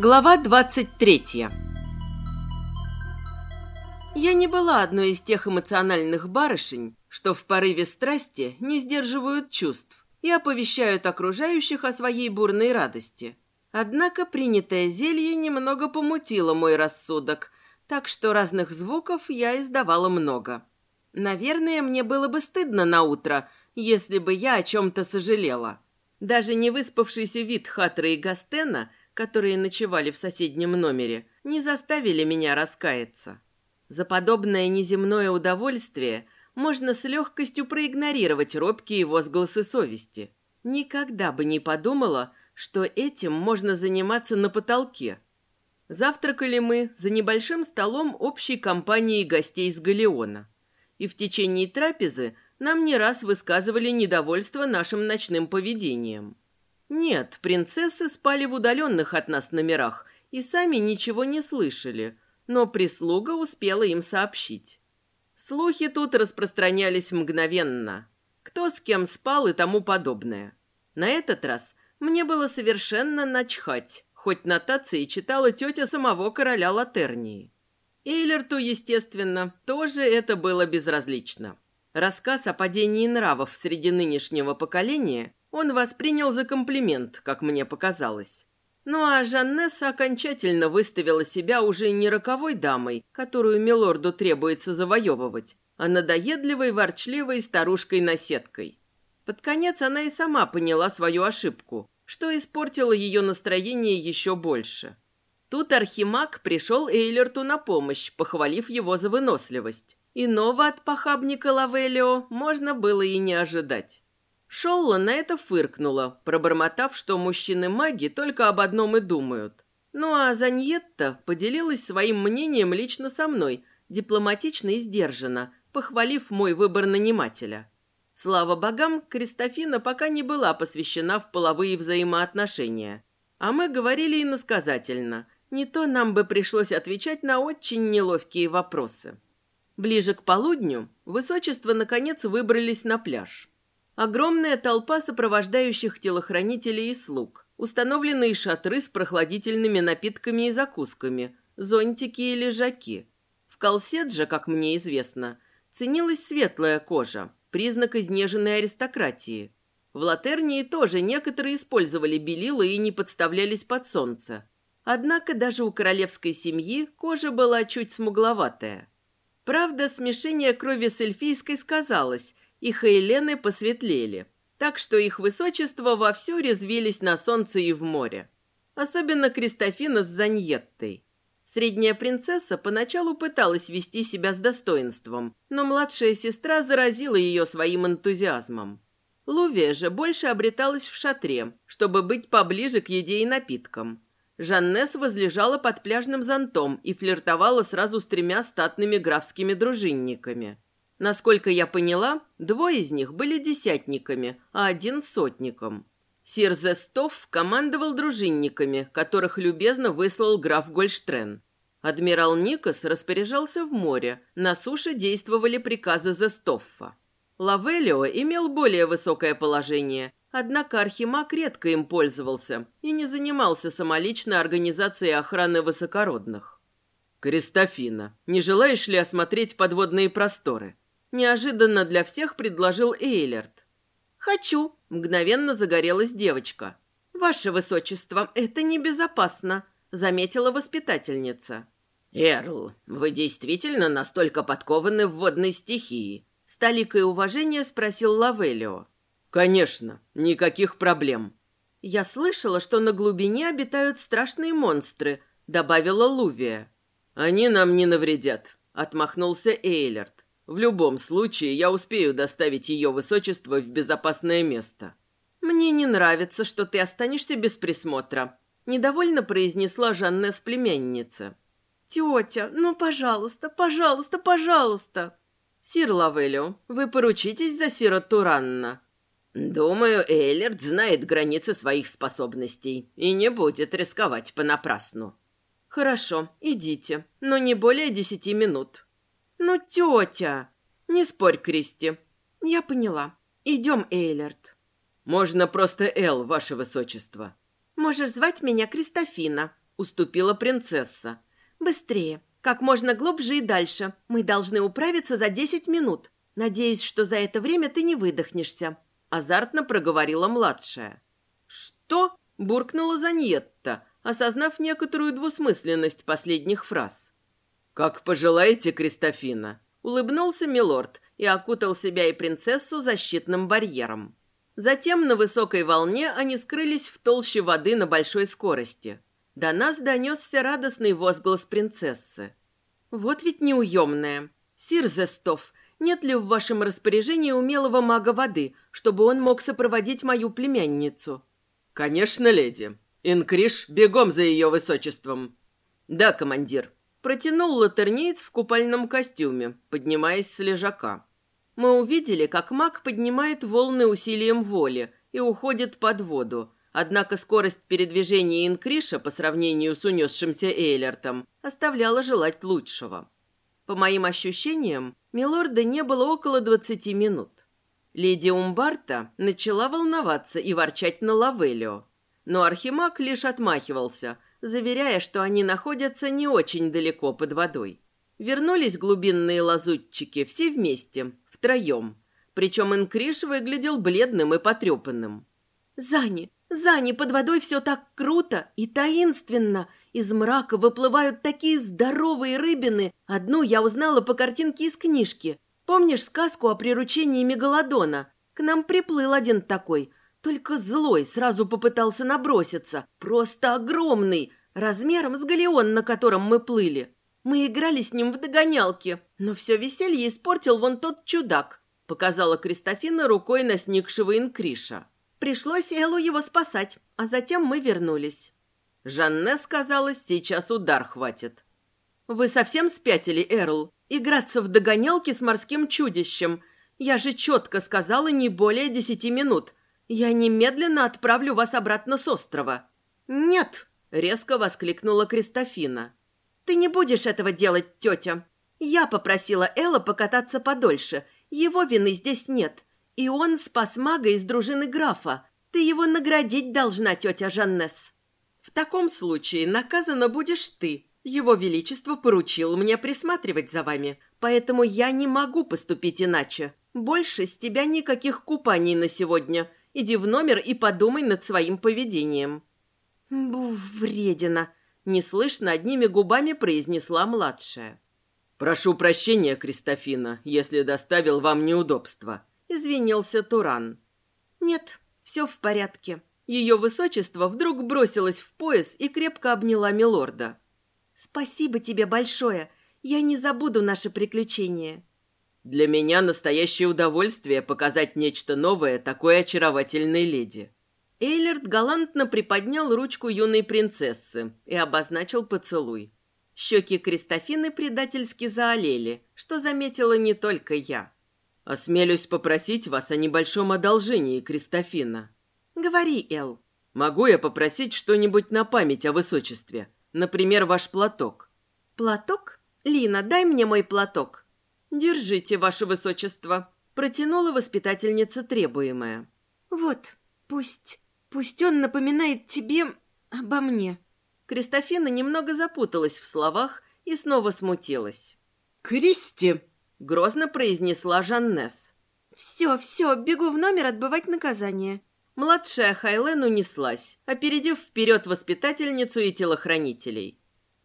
Глава 23 Я не была одной из тех эмоциональных барышень, что в порыве страсти не сдерживают чувств и оповещают окружающих о своей бурной радости. Однако принятое зелье немного помутило мой рассудок, так что разных звуков я издавала много. Наверное, мне было бы стыдно на утро, если бы я о чем-то сожалела. Даже не выспавшийся вид Хатра и Гастена – которые ночевали в соседнем номере, не заставили меня раскаяться. За подобное неземное удовольствие можно с легкостью проигнорировать робкие возгласы совести. Никогда бы не подумала, что этим можно заниматься на потолке. Завтракали мы за небольшим столом общей компании гостей с Галеона. И в течение трапезы нам не раз высказывали недовольство нашим ночным поведением. Нет, принцессы спали в удаленных от нас номерах и сами ничего не слышали, но прислуга успела им сообщить. Слухи тут распространялись мгновенно. Кто с кем спал и тому подобное. На этот раз мне было совершенно начхать, хоть нотации читала тетя самого короля Латернии. Эйлерту, естественно, тоже это было безразлично. Рассказ о падении нравов среди нынешнего поколения он воспринял за комплимент, как мне показалось. Ну а Жаннесса окончательно выставила себя уже не роковой дамой, которую милорду требуется завоевывать, а надоедливой, ворчливой старушкой-наседкой. Под конец она и сама поняла свою ошибку, что испортило ее настроение еще больше. Тут Архимаг пришел Эйлерту на помощь, похвалив его за выносливость. Иного от похабника Лавелио можно было и не ожидать. Шолла на это фыркнула, пробормотав, что мужчины-маги только об одном и думают. Ну а Заньетта поделилась своим мнением лично со мной, дипломатично и сдержанно, похвалив мой выбор нанимателя. Слава богам, Кристофина пока не была посвящена в половые взаимоотношения. А мы говорили иносказательно. Не то нам бы пришлось отвечать на очень неловкие вопросы. Ближе к полудню высочество наконец выбрались на пляж. Огромная толпа сопровождающих телохранителей и слуг, установленные шатры с прохладительными напитками и закусками, зонтики и лежаки. В Колседже, как мне известно, ценилась светлая кожа, признак изнеженной аристократии. В Латернии тоже некоторые использовали белила и не подставлялись под солнце. Однако даже у королевской семьи кожа была чуть смугловатая. Правда, смешение крови с эльфийской сказалось – и Хейлены посветлели, так что их высочество вовсю резвились на солнце и в море. Особенно Кристофина с Заньеттой. Средняя принцесса поначалу пыталась вести себя с достоинством, но младшая сестра заразила ее своим энтузиазмом. Лувия же больше обреталась в шатре, чтобы быть поближе к еде и напиткам. Жаннес возлежала под пляжным зонтом и флиртовала сразу с тремя статными графскими дружинниками – Насколько я поняла, двое из них были десятниками, а один сотником. Сир Зестов командовал дружинниками, которых любезно выслал граф Гольштрен. Адмирал Никос распоряжался в море, на суше действовали приказы Зестоффа. Лавелио имел более высокое положение, однако Архимаг редко им пользовался и не занимался самолично организацией охраны высокородных. «Кристофина, не желаешь ли осмотреть подводные просторы?» Неожиданно для всех предложил Эйлерт. «Хочу!» – мгновенно загорелась девочка. «Ваше высочество, это небезопасно», – заметила воспитательница. «Эрл, вы действительно настолько подкованы в водной стихии?» С толикой уважения спросил Лавелио. «Конечно, никаких проблем». «Я слышала, что на глубине обитают страшные монстры», — добавила Лувия. «Они нам не навредят», — отмахнулся Эйлерт. В любом случае, я успею доставить ее высочество в безопасное место». «Мне не нравится, что ты останешься без присмотра», — недовольно произнесла Жаннес племянница. «Тетя, ну, пожалуйста, пожалуйста, пожалуйста!» «Сир Лавелио, вы поручитесь за сира Туранна?» «Думаю, Эйлерт знает границы своих способностей и не будет рисковать понапрасну». «Хорошо, идите, но не более десяти минут». «Ну, тетя!» «Не спорь, Кристи». «Я поняла. Идем, Эйлерт». «Можно просто Эл, ваше высочество». «Можешь звать меня Кристофина». уступила принцесса. «Быстрее, как можно глубже и дальше. Мы должны управиться за десять минут. Надеюсь, что за это время ты не выдохнешься», – азартно проговорила младшая. «Что?» – буркнула Заньетта, осознав некоторую двусмысленность последних фраз. «Как пожелаете, Кристофина», – улыбнулся милорд и окутал себя и принцессу защитным барьером. Затем на высокой волне они скрылись в толще воды на большой скорости. До нас донесся радостный возглас принцессы. «Вот ведь неуемная! Сир Зестов, нет ли в вашем распоряжении умелого мага воды, чтобы он мог сопроводить мою племянницу?» «Конечно, леди. Инкриш, бегом за ее высочеством». «Да, командир». Протянул латернеец в купальном костюме, поднимаясь с лежака. Мы увидели, как маг поднимает волны усилием воли и уходит под воду, однако скорость передвижения Инкриша по сравнению с унесшимся Эйлертом оставляла желать лучшего. По моим ощущениям, Милорда не было около двадцати минут. Леди Умбарта начала волноваться и ворчать на Лавелио, но Архимаг лишь отмахивался, заверяя, что они находятся не очень далеко под водой. Вернулись глубинные лазутчики все вместе, втроем, причем Инкриш выглядел бледным и потрепанным. «Зани, Зани, под водой все так круто и таинственно. Из мрака выплывают такие здоровые рыбины. Одну я узнала по картинке из книжки. Помнишь сказку о приручении мегалодона? К нам приплыл один такой. Только злой сразу попытался наброситься. Просто огромный, размером с галеон, на котором мы плыли. Мы играли с ним в догонялки, но все веселье испортил вон тот чудак, показала Кристофина рукой на сникшего инкриша. Пришлось Эллу его спасать, а затем мы вернулись. Жанне сказалось, сейчас удар хватит. «Вы совсем спятили, Эрл? Играться в догонялки с морским чудищем? Я же четко сказала не более десяти минут. Я немедленно отправлю вас обратно с острова». «Нет!» — резко воскликнула Кристофина. «Ты не будешь этого делать, тетя. Я попросила Элла покататься подольше. Его вины здесь нет. И он спас мага из дружины графа. Ты его наградить должна, тетя Жаннес. В таком случае наказана будешь ты. Его Величество поручил мне присматривать за вами, поэтому я не могу поступить иначе. Больше с тебя никаких купаний на сегодня. Иди в номер и подумай над своим поведением». «Бу, вредина!» – неслышно одними губами произнесла младшая. «Прошу прощения, Кристофина, если доставил вам неудобства», извинился Туран. «Нет, все в порядке». Ее высочество вдруг бросилось в пояс и крепко обняла милорда. «Спасибо тебе большое. Я не забуду наше приключение». «Для меня настоящее удовольствие показать нечто новое такой очаровательной леди». Эйлерт галантно приподнял ручку юной принцессы и обозначил поцелуй. Щеки Кристофины предательски заолели, что заметила не только я. «Осмелюсь попросить вас о небольшом одолжении, Кристофина». «Говори, Эл». «Могу я попросить что-нибудь на память о высочестве? Например, ваш платок?» «Платок? Лина, дай мне мой платок». «Держите, ваше высочество», — протянула воспитательница требуемое. «Вот, пусть, пусть он напоминает тебе обо мне». Кристофина немного запуталась в словах и снова смутилась. «Кристи!» Грозно произнесла Жаннес. «Все, все, бегу в номер отбывать наказание». Младшая Хайлен унеслась, опередив вперед воспитательницу и телохранителей.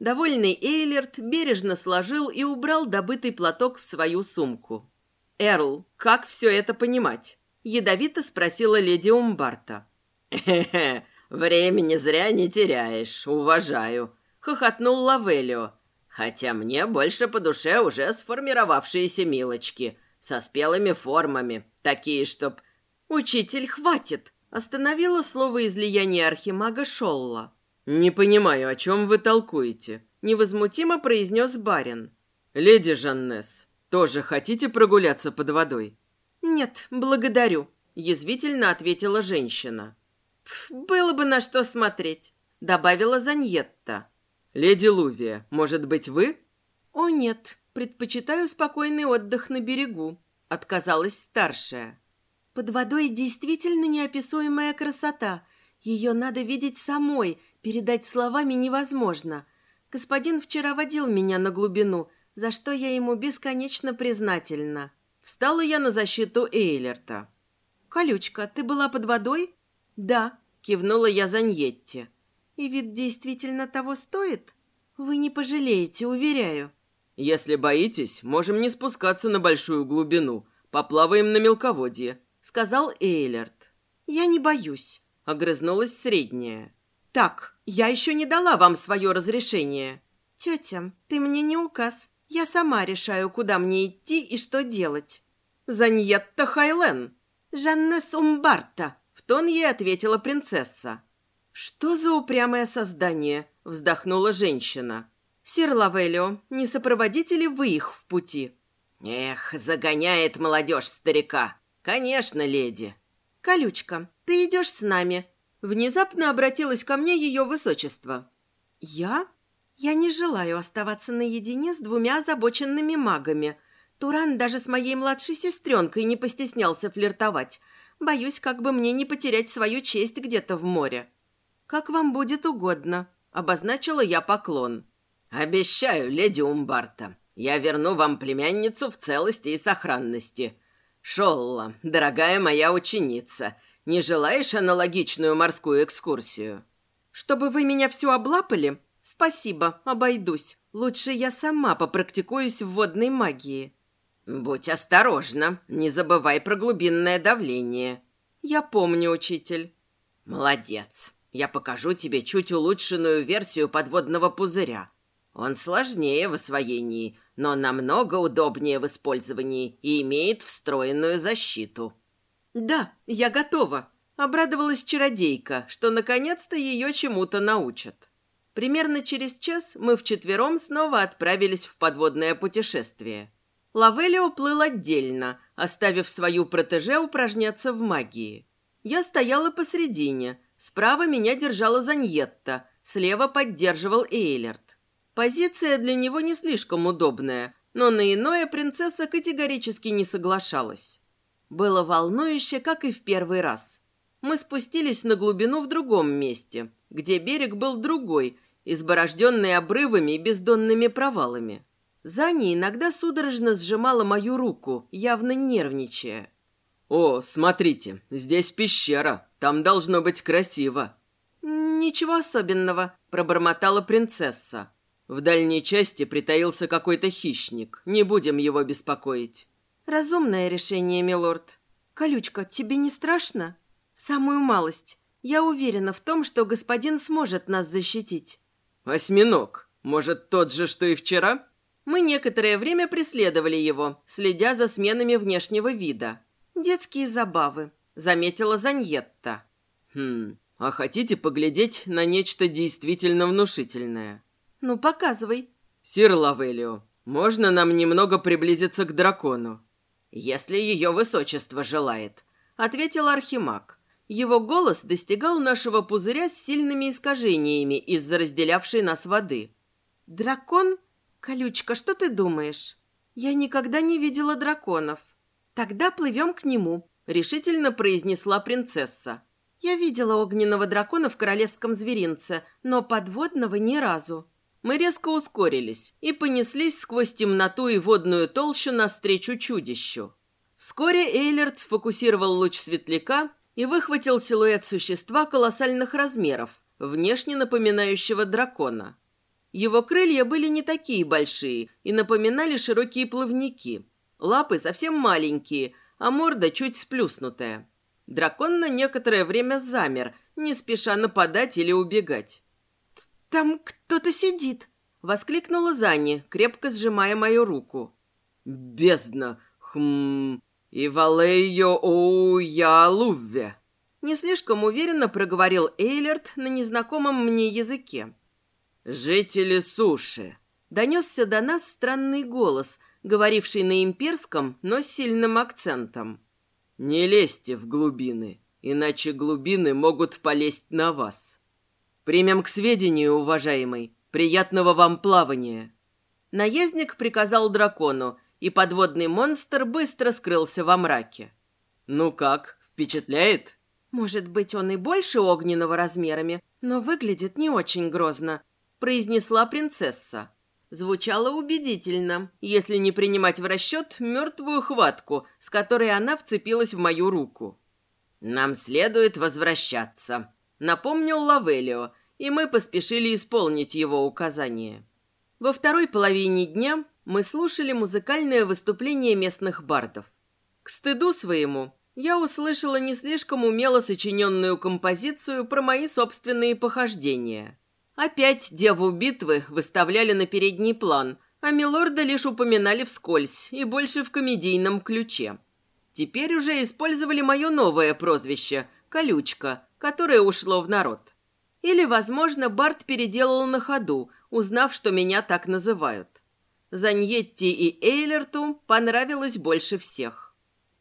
Довольный Эйлерт бережно сложил и убрал добытый платок в свою сумку. «Эрл, как все это понимать?» – ядовито спросила леди Умбарта. «Хе-хе, времени зря не теряешь, уважаю», – хохотнул Лавелио, Хотя мне больше по душе уже сформировавшиеся милочки со спелыми формами, такие, чтоб... «Учитель, хватит!» – остановила слово излияния архимага Шолла. «Не понимаю, о чем вы толкуете?» – невозмутимо произнес барин. «Леди Жаннес, тоже хотите прогуляться под водой?» «Нет, благодарю», – язвительно ответила женщина. «Было бы на что смотреть», – добавила Заньетта. «Леди Лувия, может быть, вы?» «О, нет, предпочитаю спокойный отдых на берегу», — отказалась старшая. «Под водой действительно неописуемая красота. Ее надо видеть самой, Передать словами невозможно. Господин вчера водил меня на глубину, за что я ему бесконечно признательна. Встала я на защиту Эйлерта. «Колючка, ты была под водой?» «Да», — кивнула я Заньетти. «И вид действительно того стоит? Вы не пожалеете, уверяю». «Если боитесь, можем не спускаться на большую глубину. Поплаваем на мелководье», — сказал Эйлерт. «Я не боюсь», — огрызнулась средняя. «Так, я еще не дала вам свое разрешение». «Тетя, ты мне не указ. Я сама решаю, куда мне идти и что делать». «Заньетта Хайлен». «Жаннес Умбарта», — в тон ей ответила принцесса. «Что за упрямое создание?» — вздохнула женщина. «Сир Лавелио, не сопроводите ли вы их в пути?» «Эх, загоняет молодежь старика. Конечно, леди». «Колючка, ты идешь с нами». Внезапно обратилась ко мне ее высочество. «Я? Я не желаю оставаться наедине с двумя озабоченными магами. Туран даже с моей младшей сестренкой не постеснялся флиртовать. Боюсь, как бы мне не потерять свою честь где-то в море». «Как вам будет угодно», — обозначила я поклон. «Обещаю, леди Умбарта, я верну вам племянницу в целости и сохранности. Шолла, дорогая моя ученица, не желаешь аналогичную морскую экскурсию?» «Чтобы вы меня всю облапали? Спасибо, обойдусь. Лучше я сама попрактикуюсь в водной магии». «Будь осторожна, не забывай про глубинное давление». «Я помню, учитель». «Молодец. Я покажу тебе чуть улучшенную версию подводного пузыря. Он сложнее в освоении, но намного удобнее в использовании и имеет встроенную защиту. «Да, я готова», — обрадовалась чародейка, что наконец-то ее чему-то научат. Примерно через час мы вчетвером снова отправились в подводное путешествие. Лавелио плыл отдельно, оставив свою протеже упражняться в магии. Я стояла посредине, справа меня держала Заньетта, слева поддерживал Эйлерт. Позиция для него не слишком удобная, но на иное принцесса категорически не соглашалась. Было волнующе, как и в первый раз. Мы спустились на глубину в другом месте, где берег был другой, изборожденный обрывами и бездонными провалами. Зани иногда судорожно сжимала мою руку, явно нервничая. «О, смотрите, здесь пещера, там должно быть красиво». «Ничего особенного», – пробормотала принцесса. В дальней части притаился какой-то хищник. Не будем его беспокоить. Разумное решение, милорд. Колючка, тебе не страшно? Самую малость. Я уверена в том, что господин сможет нас защитить. Осьминог. Может, тот же, что и вчера? Мы некоторое время преследовали его, следя за сменами внешнего вида. Детские забавы, заметила Заньетта. Хм, а хотите поглядеть на нечто действительно внушительное? «Ну, показывай». «Сир Лавелио, можно нам немного приблизиться к дракону?» «Если ее высочество желает», — ответил Архимаг. Его голос достигал нашего пузыря с сильными искажениями из-за разделявшей нас воды. «Дракон? Колючка, что ты думаешь? Я никогда не видела драконов. Тогда плывем к нему», — решительно произнесла принцесса. «Я видела огненного дракона в королевском зверинце, но подводного ни разу». Мы резко ускорились и понеслись сквозь темноту и водную толщу навстречу чудищу. Вскоре Эйлерт сфокусировал луч светляка и выхватил силуэт существа колоссальных размеров, внешне напоминающего дракона. Его крылья были не такие большие и напоминали широкие плавники. Лапы совсем маленькие, а морда чуть сплюснутая. Дракон на некоторое время замер, не спеша нападать или убегать. «Там кто-то сидит!» — воскликнула Зани, крепко сжимая мою руку. «Бездна! Хм... И валею о я лувве!» Не слишком уверенно проговорил Эйлерт на незнакомом мне языке. «Жители суши!» Донесся до нас странный голос, говоривший на имперском, но с сильным акцентом. «Не лезьте в глубины, иначе глубины могут полезть на вас». «Примем к сведению, уважаемый. Приятного вам плавания!» Наездник приказал дракону, и подводный монстр быстро скрылся во мраке. «Ну как, впечатляет?» Может быть, он и больше огненного размерами, но выглядит не очень грозно», – произнесла принцесса. Звучало убедительно, если не принимать в расчет мертвую хватку, с которой она вцепилась в мою руку. «Нам следует возвращаться», — напомнил Лавелио, и мы поспешили исполнить его указание. Во второй половине дня мы слушали музыкальное выступление местных бардов. К стыду своему я услышала не слишком умело сочиненную композицию про мои собственные похождения. Опять деву битвы выставляли на передний план, а милорда лишь упоминали вскользь и больше в комедийном ключе. Теперь уже использовали мое новое прозвище – Колючка, которое ушло в народ. Или, возможно, Барт переделал на ходу, узнав, что меня так называют. Заньетти и Эйлерту понравилось больше всех.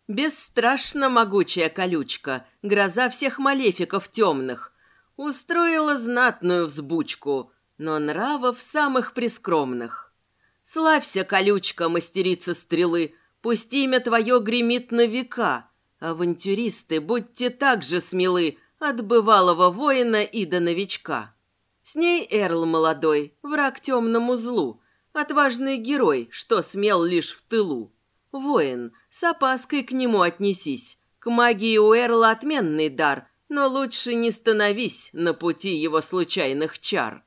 Бесстрашно могучая колючка, гроза всех малефиков темных, устроила знатную взбучку, но нравов самых прискромных. Славься, колючка, мастерица стрелы, пусть имя твое гремит на века. Авантюристы, будьте так же смелы от бывалого воина и до новичка. С ней Эрл молодой, враг темному злу, отважный герой, что смел лишь в тылу. Воин, с опаской к нему отнесись. К магии у Эрла отменный дар, но лучше не становись на пути его случайных чар.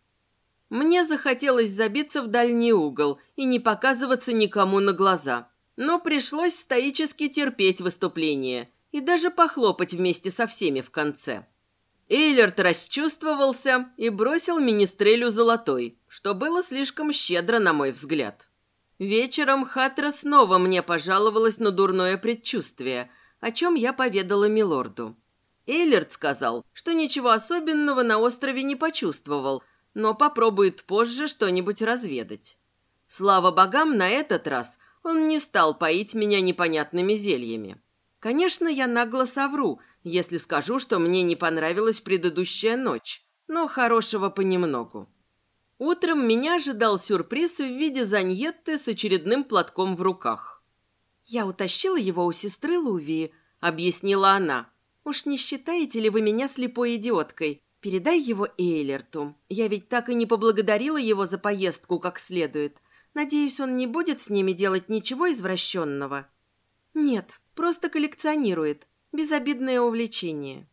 Мне захотелось забиться в дальний угол и не показываться никому на глаза, но пришлось стоически терпеть выступление и даже похлопать вместе со всеми в конце. Эйлерт расчувствовался и бросил министрелю золотой, что было слишком щедро, на мой взгляд. Вечером Хатра снова мне пожаловалась на дурное предчувствие, о чем я поведала милорду. Эйлерт сказал, что ничего особенного на острове не почувствовал, но попробует позже что-нибудь разведать. Слава богам, на этот раз он не стал поить меня непонятными зельями. Конечно, я нагло совру, если скажу, что мне не понравилась предыдущая ночь, но хорошего понемногу. Утром меня ожидал сюрприз в виде заньетты с очередным платком в руках. «Я утащила его у сестры Лувии», — объяснила она. Уж не считаете ли вы меня слепой идиоткой? Передай его Эйлерту. Я ведь так и не поблагодарила его за поездку как следует. Надеюсь, он не будет с ними делать ничего извращенного. Нет, просто коллекционирует. Безобидное увлечение.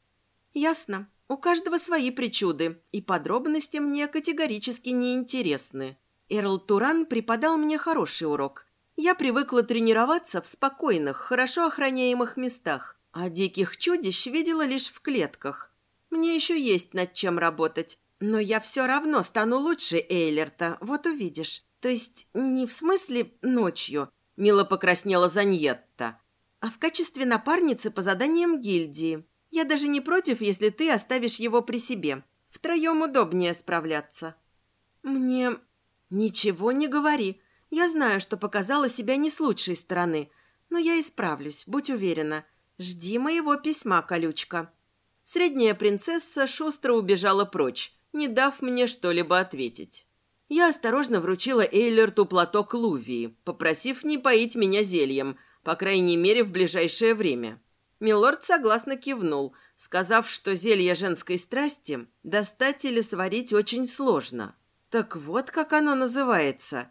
Ясно. У каждого свои причуды, и подробности мне категорически не интересны. Эрл Туран преподал мне хороший урок. Я привыкла тренироваться в спокойных, хорошо охраняемых местах, а диких чудищ видела лишь в клетках. Мне еще есть над чем работать. Но я все равно стану лучше Эйлерта, вот увидишь. То есть не в смысле ночью, мило покраснела Заньетта, а в качестве напарницы по заданиям гильдии. Я даже не против, если ты оставишь его при себе. Втроем удобнее справляться. Мне... Ничего не говори. Я знаю, что показала себя не с лучшей стороны, но я исправлюсь, будь уверена. «Жди моего письма, колючка». Средняя принцесса шустро убежала прочь, не дав мне что-либо ответить. Я осторожно вручила Эйлерту платок Лувии, попросив не поить меня зельем, по крайней мере, в ближайшее время. Милорд согласно кивнул, сказав, что зелье женской страсти достать или сварить очень сложно. Так вот, как оно называется.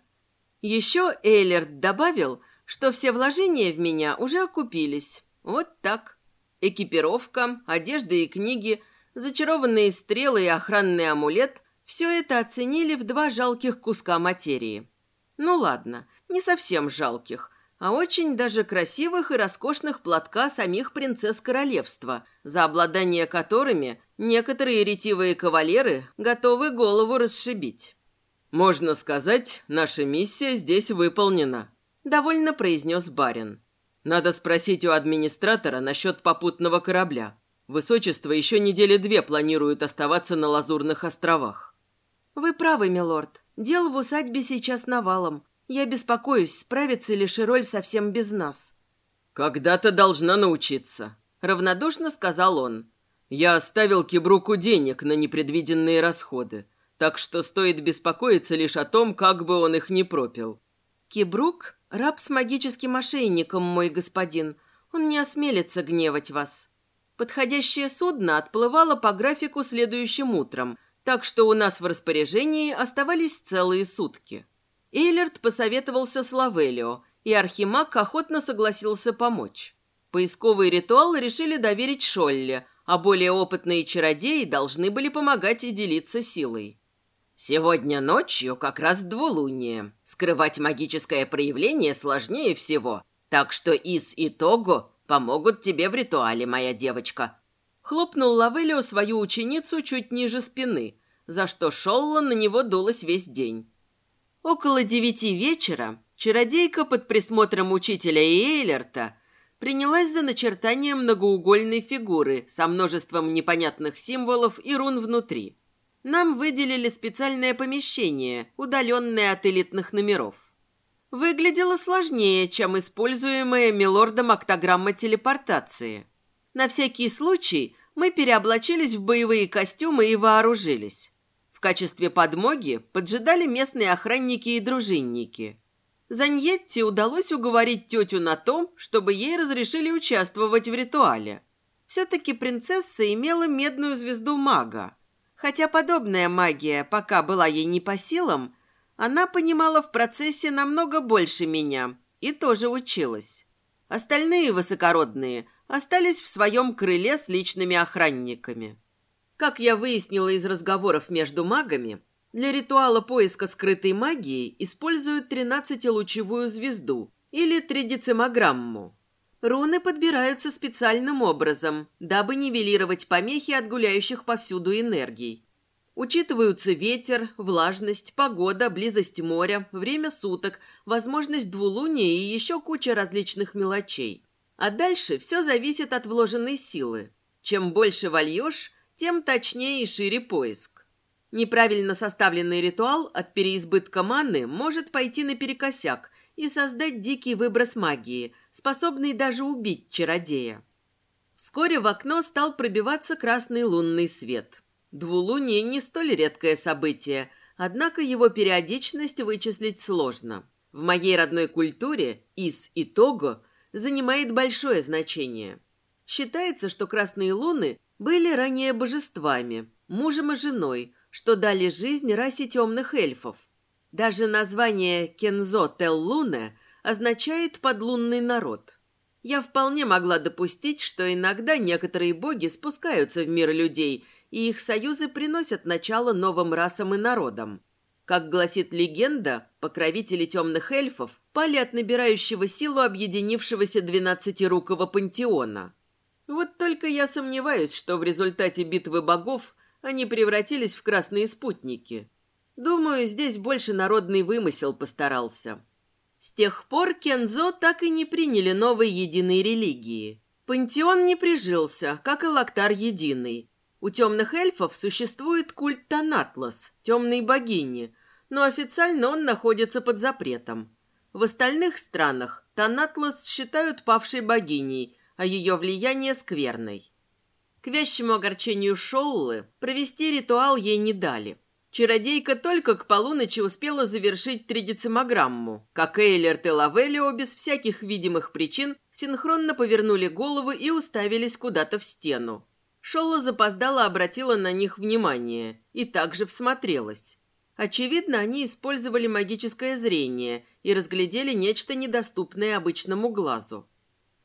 Еще Эйлерт добавил, что все вложения в меня уже окупились, вот так. Экипировка, одежда и книги, зачарованные стрелы и охранный амулет – все это оценили в два жалких куска материи. Ну ладно, не совсем жалких, а очень даже красивых и роскошных платка самих принцесс королевства, за обладание которыми некоторые ретивые кавалеры готовы голову расшибить. «Можно сказать, наша миссия здесь выполнена», – довольно произнес барин. Надо спросить у администратора насчет попутного корабля. Высочество еще недели две планирует оставаться на Лазурных островах. Вы правы, милорд. Дело в усадьбе сейчас навалом. Я беспокоюсь, справится ли Широль совсем без нас. Когда-то должна научиться, равнодушно сказал он. Я оставил Кибруку денег на непредвиденные расходы, так что стоит беспокоиться лишь о том, как бы он их не пропил. Кибрук «Раб с магическим ошейником, мой господин. Он не осмелится гневать вас». Подходящее судно отплывало по графику следующим утром, так что у нас в распоряжении оставались целые сутки. Эйлерт посоветовался с Лавелио, и Архимаг охотно согласился помочь. Поисковый ритуал решили доверить Шолле, а более опытные чародеи должны были помогать и делиться силой. Сегодня ночью как раз двулуние. Скрывать магическое проявление сложнее всего, так что Ис и Того помогут тебе в ритуале, моя девочка. Хлопнул Лавелио свою ученицу чуть ниже спины, за что Шолла на него дулась весь день. Около девяти вечера чародейка под присмотром учителя Эйлерта принялась за начертание многоугольной фигуры со множеством непонятных символов и рун внутри. Нам выделили специальное помещение, удаленное от элитных номеров. Выглядело сложнее, чем используемая милордом октограмма телепортации. На всякий случай мы переоблачились в боевые костюмы и вооружились. Качестве подмоги поджидали местные охранники и дружинники. Заньетти удалось уговорить тетю на том, чтобы ей разрешили участвовать в ритуале. Все-таки принцесса имела медную звезду мага. Хотя подобная магия пока была ей не по силам, она понимала в процессе намного больше меня и тоже училась. Остальные высокородные остались в своем крыле с личными охранниками. Как я выяснила из разговоров между магами, для ритуала поиска скрытой магии используют 13-лучевую звезду или тридецимограмму. Руны подбираются специальным образом, дабы нивелировать помехи от гуляющих повсюду энергий. Учитываются ветер, влажность, погода, близость моря, время суток, возможность двулуния и еще куча различных мелочей. А дальше все зависит от вложенной силы. Чем больше вольешь, тем точнее и шире поиск. Неправильно составленный ритуал от переизбытка маны может пойти наперекосяк и создать дикий выброс магии, способный даже убить чародея. Вскоре в окно стал пробиваться красный лунный свет. Двулуние не столь редкое событие, однако его периодичность вычислить сложно. В моей родной культуре Ис и Того занимает большое значение. Считается, что красные луны были ранее божествами, мужем и женой, что дали жизнь расе темных эльфов. Даже название Кензо Теллуне означает «подлунный народ». Я вполне могла допустить, что иногда некоторые боги спускаются в мир людей, и их союзы приносят начало новым расам и народам. Как гласит легенда, покровители темных эльфов пали от набирающего силу объединившегося двенадцатирукого пантеона. Вот только я сомневаюсь, что в результате битвы богов они превратились в красные спутники. Думаю, здесь больше народный вымысел постарался. С тех пор Кензо так и не приняли новой единой религии. Пантеон не прижился, как и Лактар единый. У темных эльфов существует культ Танатлас, темной богини, но официально он находится под запретом. В остальных странах Танатлас считают павшей богиней, а ее влияние скверной. К вящему огорчению Шоулы провести ритуал ей не дали. Чародейка только к полуночи успела завершить тридецимограмму, как Эйлерт и Лавелио без всяких видимых причин синхронно повернули головы и уставились куда-то в стену. Шолла запоздала обратила на них внимание и также всмотрелась. Очевидно, они использовали магическое зрение и разглядели нечто недоступное обычному глазу.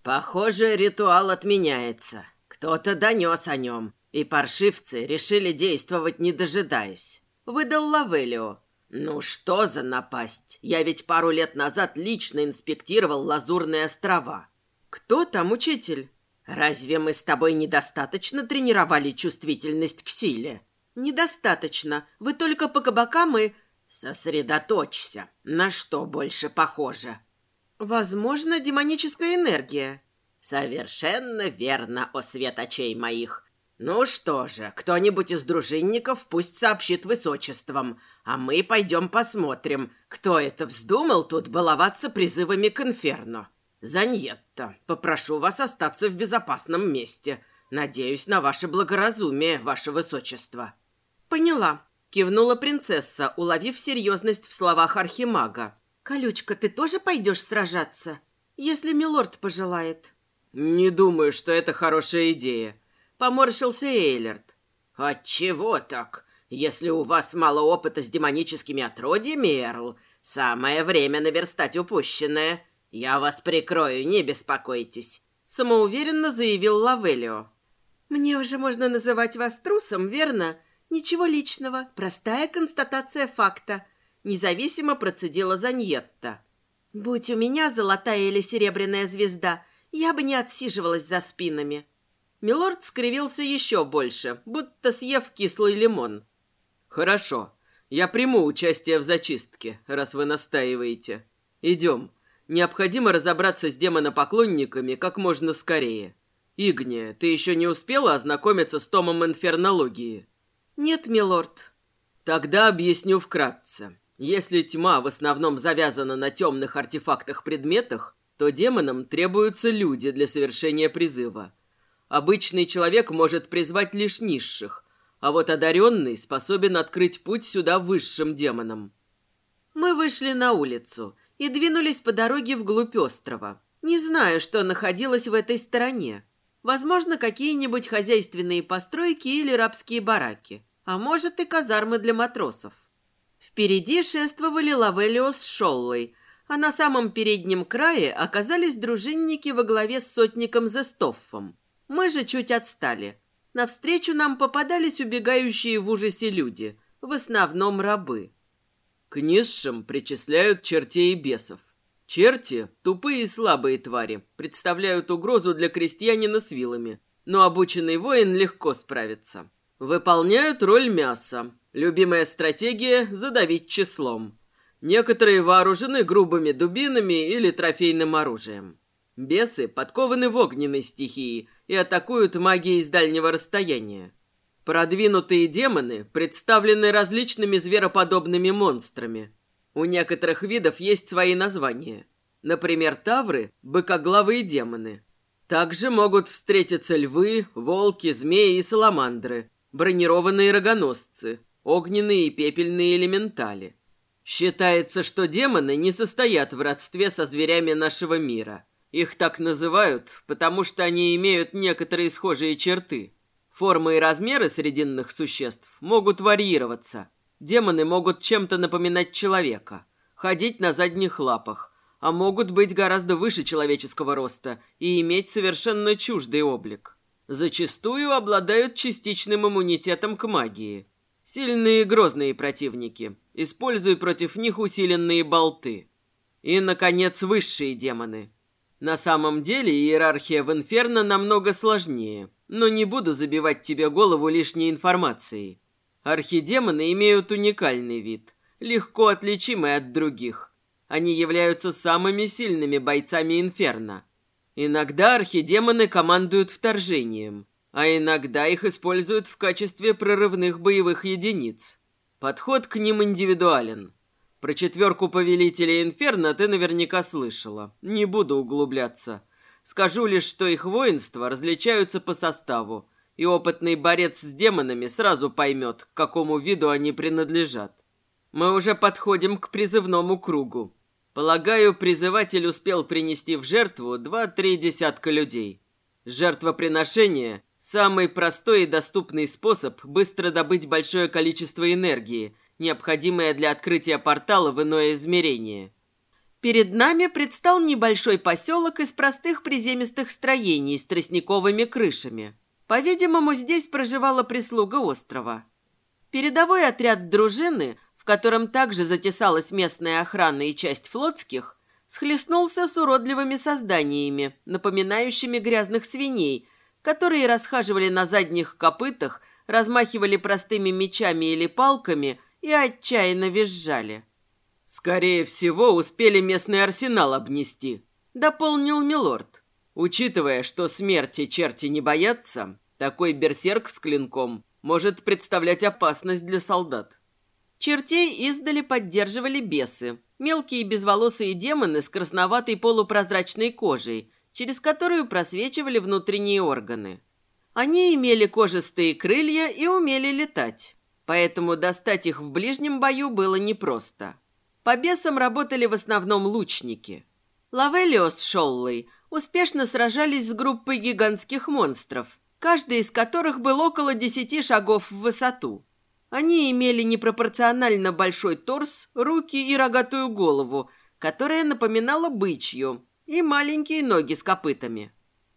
«Похоже, ритуал отменяется», кто-то донес о нем, и паршивцы решили действовать, не дожидаясь. Выдал Лавелио. Ну что за напасть? Я ведь пару лет назад лично инспектировал Лазурные острова. Кто там учитель? Разве мы с тобой недостаточно тренировали чувствительность к силе? Недостаточно. Вы только по кабакам и... Сосредоточься. На что больше похоже? Возможно, демоническая энергия. «Совершенно верно, о светочей моих. Ну что же, кто-нибудь из дружинников пусть сообщит высочеством, а мы пойдем посмотрим, кто это вздумал тут баловаться призывами к инферно. Заньетта, попрошу вас остаться в безопасном месте. Надеюсь на ваше благоразумие, ваше высочество». «Поняла», — кивнула принцесса, уловив серьезность в словах архимага. «Колючка, ты тоже пойдешь сражаться, если милорд пожелает?» «Не думаю, что это хорошая идея. Поморщился Эйлерт. «Отчего так? Если у вас мало опыта с демоническими отродьями, Эрл, самое время наверстать упущенное. Я вас прикрою, не беспокойтесь», — самоуверенно заявил Лавелио. «Мне уже можно называть вас трусом, верно? Ничего личного, простая констатация факта», — независимо процедила Заньетта. «Будь у меня золотая или серебряная звезда, я бы не отсиживалась за спинами». Милорд скривился еще больше, будто съев кислый лимон. «Хорошо. Я приму участие в зачистке, раз вы настаиваете. Идем. Необходимо разобраться с демонопоклонниками как можно скорее. Игния, ты еще не успела ознакомиться с томом инфернологии?» «Нет, милорд». «Тогда объясню вкратце. Если тьма в основном завязана на темных артефактах-предметах, то демонам требуются люди для совершения призыва. Обычный человек может призвать лишь низших, а вот одаренный способен открыть путь сюда высшим демонам. Мы вышли на улицу и двинулись по дороге вглубь острова. Не знаю, что находилось в этой стороне. Возможно, какие-нибудь хозяйственные постройки или рабские бараки. А может, и казармы для матросов. Впереди шествовали Лавелио с Шоллой, а на самом переднем крае оказались дружинники во главе с сотником Зестоффом. Мы же чуть отстали. Навстречу нам попадались убегающие в ужасе люди, в основном рабы. К низшим причисляют чертей и бесов. Черти – тупые и слабые твари, представляют угрозу для крестьянина с вилами, но обученный воин легко справится. Выполняют роль мяса. Любимая стратегия – задавить числом. Некоторые вооружены грубыми дубинами или трофейным оружием. Бесы подкованы в огненной стихии и атакуют магией с дальнего расстояния. Продвинутые демоны представлены различными звероподобными монстрами. У некоторых видов есть свои названия. Например, тавры – быкоглавые демоны. Также могут встретиться львы, волки, змеи и саламандры, бронированные рогоносцы, огненные и пепельные элементали. Считается, что демоны не состоят в родстве со зверями нашего мира – их так называют, потому что они имеют некоторые схожие черты. Формы и размеры срединных существ могут варьироваться. Демоны могут чем-то напоминать человека, ходить на задних лапах, а могут быть гораздо выше человеческого роста и иметь совершенно чуждый облик. Зачастую обладают частичным иммунитетом к магии. Сильные и грозные противники. Используй против них усиленные болты. И, наконец, высшие демоны – на самом деле иерархия в Инферно намного сложнее, но не буду забивать тебе голову лишней информацией. Архидемоны имеют уникальный вид, легко отличимый от других. Они являются самыми сильными бойцами Инферно. Иногда архидемоны командуют вторжением, а иногда их используют в качестве прорывных боевых единиц. Подход к ним индивидуален. Про четверку повелителей Инферно ты наверняка слышала. Не буду углубляться. Скажу лишь, что их воинства различаются по составу, и опытный борец с демонами сразу поймет, к какому виду они принадлежат. Мы уже подходим к призывному кругу. Полагаю, призыватель успел принести в жертву два-три десятка людей. Жертвоприношение – самый простой и доступный способ быстро добыть большое количество энергии – необходимое для открытия портала в иное измерение. Перед нами предстал небольшой поселок из простых приземистых строений с тростниковыми крышами. По-видимому, здесь проживала прислуга острова. Передовой отряд дружины, в котором также затесалась местная охрана и часть флотских, схлестнулся с уродливыми созданиями, напоминающими грязных свиней, которые расхаживали на задних копытах, размахивали простыми мечами или палками и отчаянно визжали. «Скорее всего, успели местный арсенал обнести», — дополнил Милорд. «Учитывая, что смерти черти не боятся, такой берсерк с клинком может представлять опасность для солдат». Чертей издали поддерживали бесы, мелкие безволосые демоны с красноватой полупрозрачной кожей, через которую просвечивали внутренние органы. Они имели кожистые крылья и умели летать поэтому достать их в ближнем бою было непросто. По бесам работали в основном лучники. Лавелио с Шоллой успешно сражались с группой гигантских монстров, каждый из которых был около десяти шагов в высоту. Они имели непропорционально большой торс, руки и рогатую голову, которая напоминала бычью, и маленькие ноги с копытами.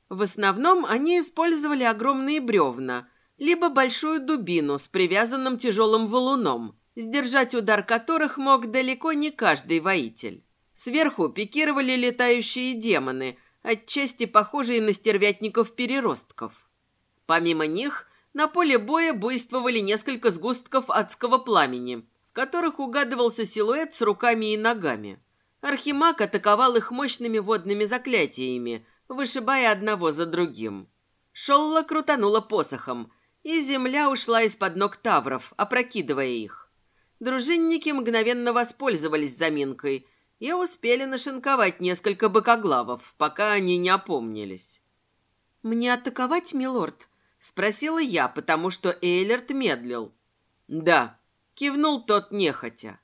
В основном они использовали огромные бревна, либо большую дубину с привязанным тяжелым валуном, сдержать удар которых мог далеко не каждый воитель. Сверху пикировали летающие демоны, отчасти похожие на стервятников-переростков. Помимо них, на поле боя буйствовали несколько сгустков адского пламени, в которых угадывался силуэт с руками и ногами. Архимаг атаковал их мощными водными заклятиями, вышибая одного за другим. Шолла крутанула посохом, и земля ушла из-под ног тавров, опрокидывая их. Дружинники мгновенно воспользовались заминкой и успели нашинковать несколько быкоглавов, пока они не опомнились. «Мне атаковать, милорд?» — спросила я, потому что Эйлерт медлил. «Да», — кивнул тот нехотя.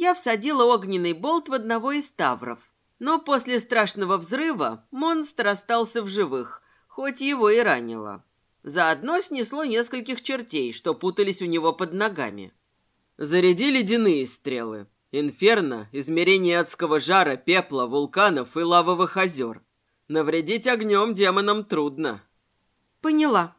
Я всадила огненный болт в одного из тавров. Но после страшного взрыва монстр остался в живых, хоть его и ранило. Заодно снесло нескольких чертей, что путались у него под ногами. Заряди ледяные стрелы. Инферно – измерение адского жара, пепла, вулканов и лавовых озер. Навредить огнем демонам трудно. Поняла.